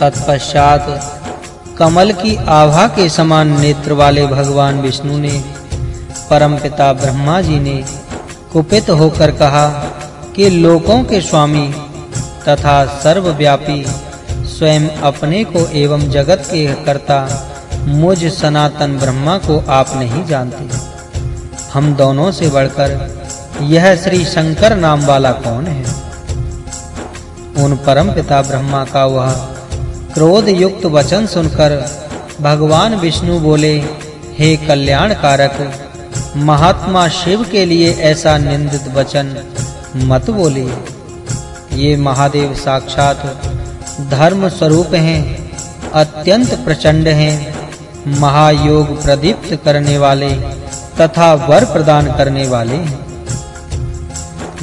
तत्पश्चात कमल की आभा के समान नेत्र वाले भगवान विष्णु ने परमपिता ब्रह्मा जी ने कुपित होकर कहा कि लोकों के स्वामी तथा सर्वव्यापी स्वयं अपने को एवं जगत के कर्ता मुझ सनातन ब्रह्मा को आप नहीं जानते। हम दोनों से बढ़कर यह श्री शंकर नाम वाला कौन है? उन परम पिता ब्रह्मा का वह क्रोध युक्त वचन सुनकर भगवान विष्णु बोले, हे कल्याण कारक महात्मा शिव के लिए ऐसा निंदित वचन मत बोलिए ये महादेव साक्षात धर्म स्वरूप हैं, अत्यंत प्रचंड हैं, महायोग प्रदीप्त करने वाले तथा वर प्रदान करने वाले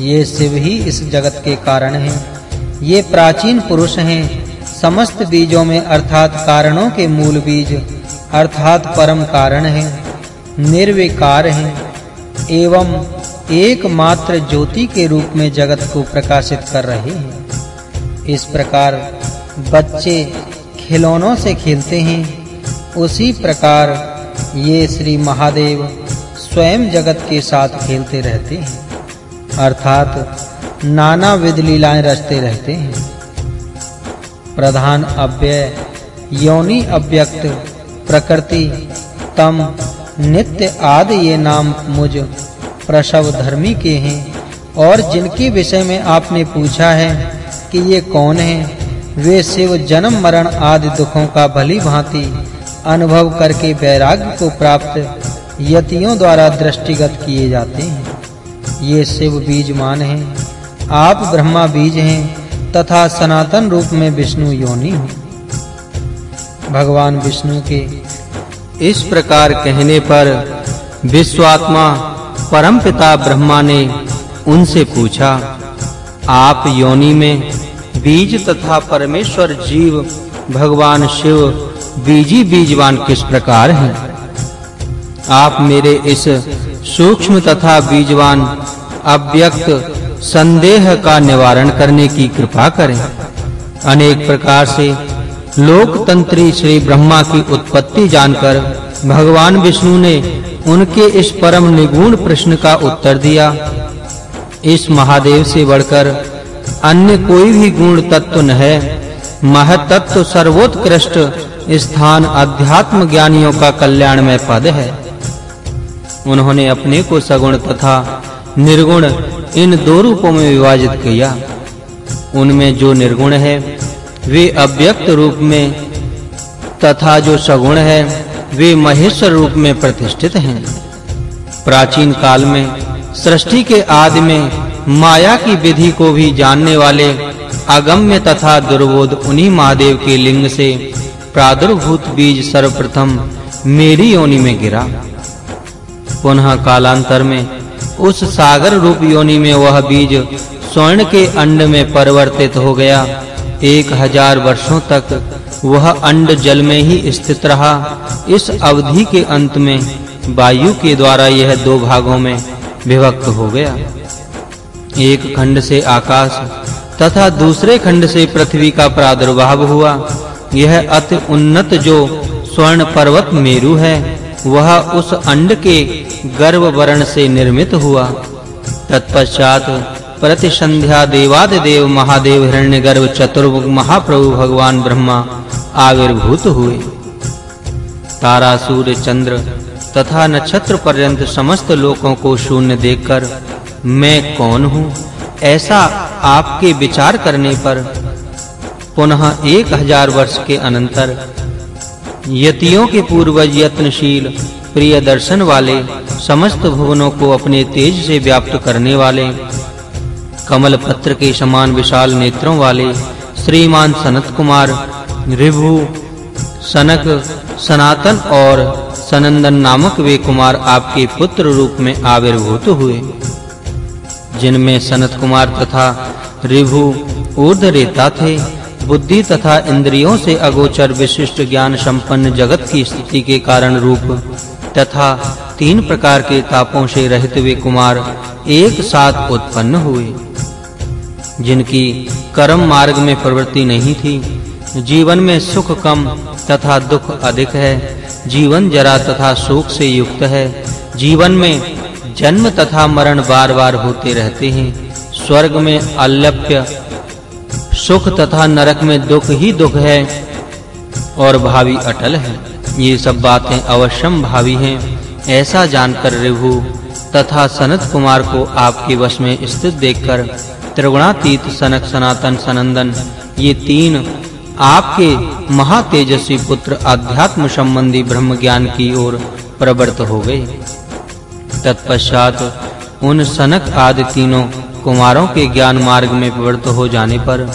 ये शिव ही इस जगत के कारण हैं, ये प्राचीन पुरुष हैं समस्त बीजों में अर्थात कारणों के मूल बीज, अर्थात परम कारण हैं, निर्विकार हैं, एवं एकमात्र ज्योति के रूप में जगत को प्रकाशित कर रहे हैं। इस प्रकार बच्चे खिलौनों से खेलते हैं। उसी प्रकार ये श्री महादेव स्वयं जगत के साथ खेलते रहते हैं। अर्थात नाना विध लीलाएँ रचते रहते हैं। प्रधान अव्यय, योनि अव्यक्त, प्रकृति, तम, नित्य आदि ये नाम मुझ प्रसव धर्मी के हैं। और जिनके विषय में आपने पूछा है कि ये कौन हैं, वे शिव जन्म मरण आदि दुखों का भली भांति अनुभव करके वैराग्य को प्राप्त यतियों द्वारा दृष्टिगत किए जाते हैं। ये शिव बीजमान हैं, आप ब्रह्मा बीज हैं तथा सनातन रूप में विष्णु योनि भगवान विष्णु के इस प्रकार कहने पर विश्वात्मा परमपिता ब्रह्मा ने उनसे पूछा, आप योनि में बीज तथा परमेश्वर जीव भगवान शिव बीजी बीजवान किस प्रकार हैं? आप मेरे इस सूक्ष्म तथा बीजवान अव्यक्त संदेह का निवारण करने की कृपा करें। अनेक प्रकार से लोकतंत्री श्री ब्रह्मा की उत्पत्ति जानकर भगवान विष्णु ने उनके इस परम निगुण प्रश्न का उत्तर दिया। इस महादेव से बढ़कर अन्य कोई भी गुण तत्व न है। महतत्व सर्वोत्कृष्ट स्थान अध्यात्म ज्ञानियों का कल्याण में पद है। उन्होंने अपने को सगुण तथा निर्गुण इन दो रूपों में विभाजित किया। उनमें जो निर्गुण है, वे अव्यक्त रूप में तथा जो सगुण है, वे महेश्वर रूप में प्रतिष्ठित हैं। प्राचीन काल में सृष्टि के आदि में माया की विधि को भी जानने वाले अगम्य तथा दुर्बोध उन्हीं महादेव के लिंग से प्रादुर्भूत बीज सर्वप्रथम मेरी योनि में गिरा। पुनः कालांतर में उस सागर रूप योनि में वह बीज स्वर्ण के अंड में परिवर्तित हो गया। एक हज़ार वर्षों तक वह अंड जल में ही स्थित रहा। इस अवधि के अंत में वायु के द्वारा यह दो भागों में विभक्त हो गया। एक खंड से आकाश तथा दूसरे खंड से पृथ्वी का प्रादुर्भाव हुआ। यह अति उन्नत जो स्वर्ण पर्वत मेरु है। वह उस अंड के गर्भ वर्ण से निर्मित हुआ। तत्पश्चात प्रतिसंध्या देवादिदेव महादेव हिरण्यगर्भ चतुर्मुख महाप्रभु भगवान ब्रह्मा आविर्भूत हुए। तारा, सूर्य, चंद्र तथा नक्षत्र पर्यंत समस्त लोकों को शून्य देखकर मैं कौन हूँ? ऐसा आपके विचार करने पर पुनः एक हज़ार वर्ष के अनंतर यतियों के पूर्वज यत्नशील, प्रिय दर्शन वाले, समस्त भुवनों को अपने तेज से व्याप्त करने वाले कमल पत्र के समान विशाल नेत्रों वाले, श्रीमान सनत कुमार ऋभु सनक, सनातन और सनंदन नामक वे कुमार आपके पुत्र रूप में आविर्भूत हुए। जिनमें सनत कुमार तथा ऋभु ऊर्ध्वरेता थे बुद्धि तथा इंद्रियों से अगोचर विशिष्ट ज्ञान संपन्न जगत की स्थिति के कारण रूप, तथा तीन प्रकार के तापों से रहित वे कुमार एक साथ उत्पन्न हुए। जिनकी कर्म मार्ग में प्रवृत्ति नहीं थी, जीवन में सुख कम तथा दुख अधिक है, जीवन जरा तथा शोक से युक्त है, जीवन में जन्म तथा मरण बार-बार होते रहते हैं, स्वर्ग में अल्लप्य सुख तथा नरक में दुख ही दुख है और भावी अटल है। ये सब बातें अवश्यम भावी हैं। ऐसा जानकर रिभु तथा सनत कुमार को आपके वश में स्थित देखकर त्रिगुणातीत सनक सनातन सनंदन, ये तीन आपके महातेजस्वी पुत्र अध्यात्म संबंधी ब्रह्म ज्ञान की ओर प्रवृत्त हो गए। तत्पश्चात उन सनक आदि तीनों कुमारों के ज्ञान मार्ग में प्रवृत्त हो जाने पर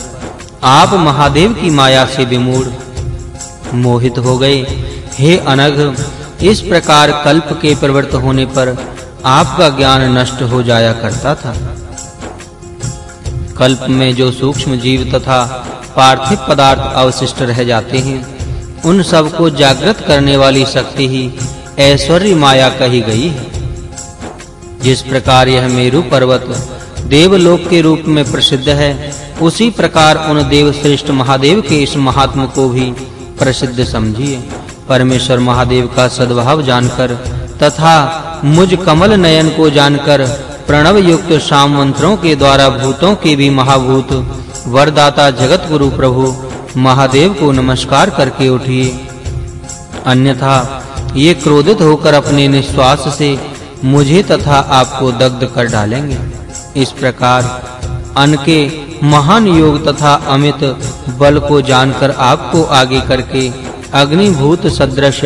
आप महादेव की माया से विमूढ़, मोहित हो गए। हे अनघ, इस प्रकार कल्प के प्रवृत्त होने पर आपका ज्ञान नष्ट हो जाया करता था। कल्प में जो सूक्ष्म जीव तथा पार्थिव पदार्थ अवशिष्ट रह जाते हैं, उन सबको जागृत करने वाली शक्ति ही ऐश्वर्य माया कही गई है। जिस प्रकार यह मेरु पर्वत देवलोक के रूप में प्रसिद्ध है उसी प्रकार उन देव श्रेष्ठ महादेव के इस महात्म को भी प्रसिद्ध समझिए। परमेश्वर महादेव का सद्भाव जानकर तथा मुझ कमल नयन को जानकर प्रणव युक्त शाम मंत्रों के द्वारा भूतों के भी महाभूत वरदाता जगत गुरु प्रभु महादेव को नमस्कार करके उठिए। अन्यथा ये क्रोधित होकर अपने निश्वास से मुझे तथा आपको दग्ध कर डालेंगे। इस प्रकार अनके महान योग तथा अमित बल को जानकर आपको आगे करके अग्निभूत सदृश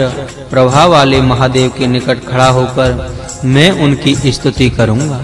प्रभाव वाले महादेव के निकट खड़ा होकर मैं उनकी स्तुति करूँगा।